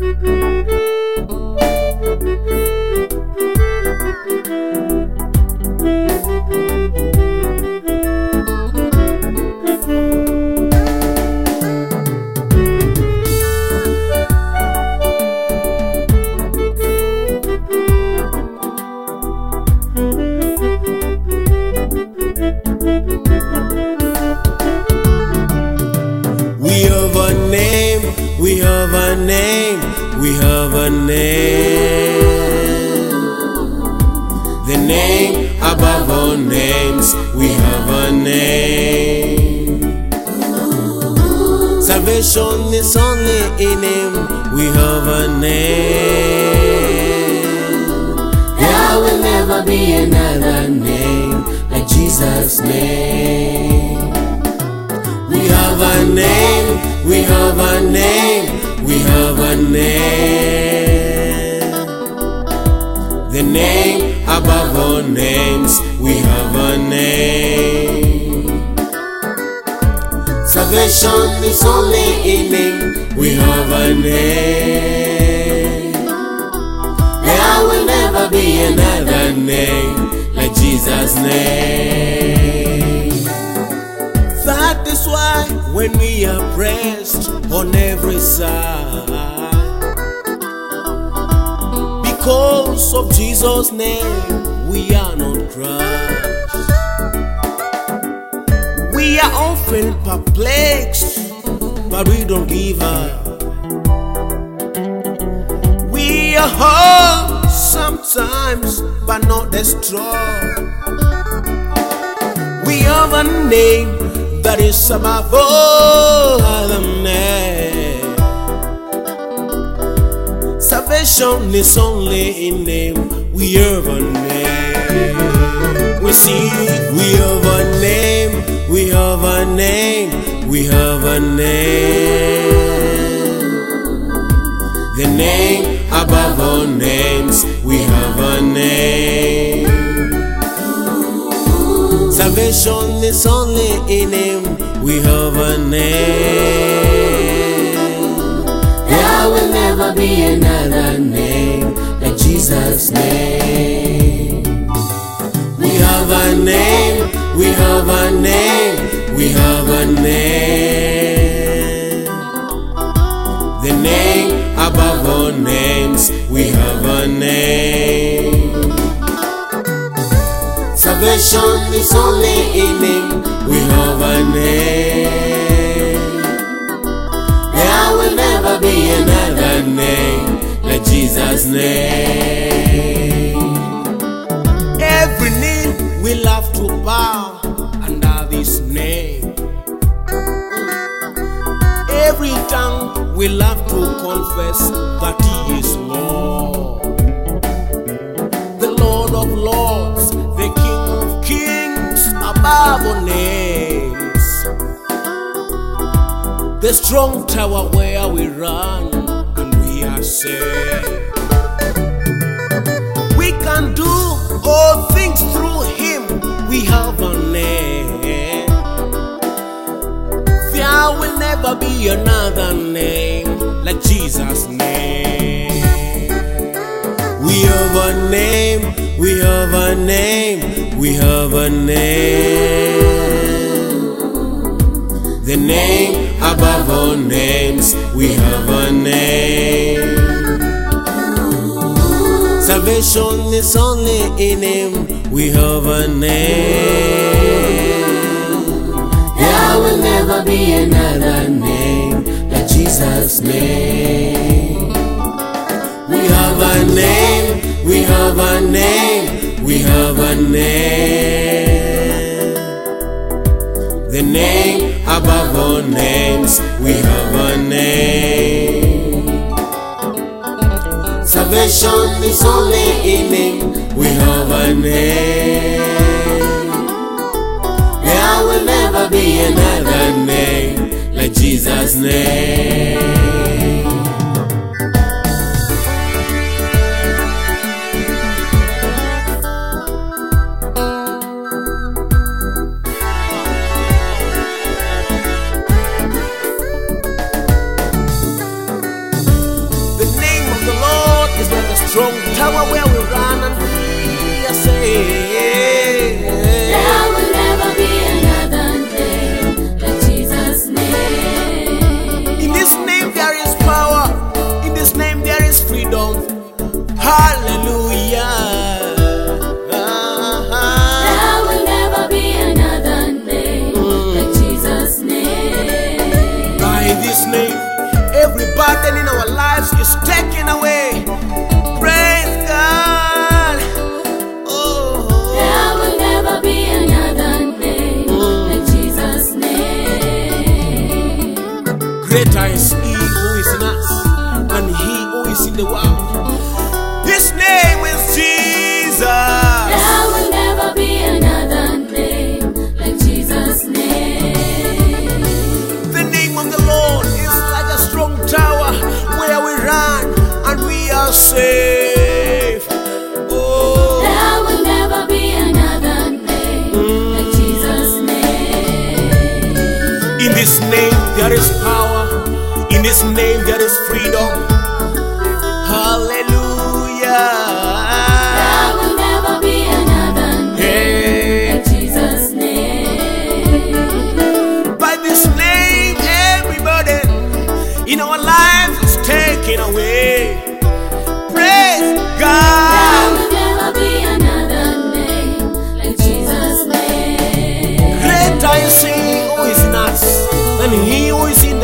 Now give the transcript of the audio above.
We we have a name. The name above all names, we have a name. Salvation is only in Him, we have a name. There will never be another name like Jesus' name. We have a name, we have a name, we have a name. The name above all names, we have a name. Salvation is only in Him, we have a name. There will never be another name like Jesus' name. When we are pressed on every side, because of Jesus' name, we are not crushed. We are often perplexed, but we don't give up. We are hurt sometimes, but not destroyed. We have a name that is above all other names. Salvation is only in name. We have a name. We see, we have a name. We have a name. We have a name. The name Salvation is only in Him. We have a name. There will never be another name like Jesus' name. We have a name. We have a name. We have a name. The name above all names. We have a name. Salvation is only in Him. We have a name. There will never be another name like Jesus' name. Every knee will have to bow under this name. Every tongue will have to confess that The strong tower where we run and we are safe. We can do all things through Him. We have a name. There will never be another name like Jesus' name. We have a name, we have a name, we have a name. Name above all names, we have a name. Salvation is only in Him, we have a name. There will never be another name like Jesus' name. We have a name, we have a name, we have a name. The name above all names, we have a name. Salvation is only in Him, we have a name. There will never be another name like Jesus' name. Strong tower where we run and we are safe. There will never be another name like Jesus' name. In this name there is power. In this name there is freedom. Hallelujah. There will never be another name like Jesus' name. By this name, every burden in our lives is taken away. Greater is He who is in us than He who is in the world. In this name there is freedom. Hallelujah. There will never be another name Hey. like Jesus' name. By this name, every burden in our lives is taken away. Praise There God. will never be another name like Jesus' name. Greater is He who is in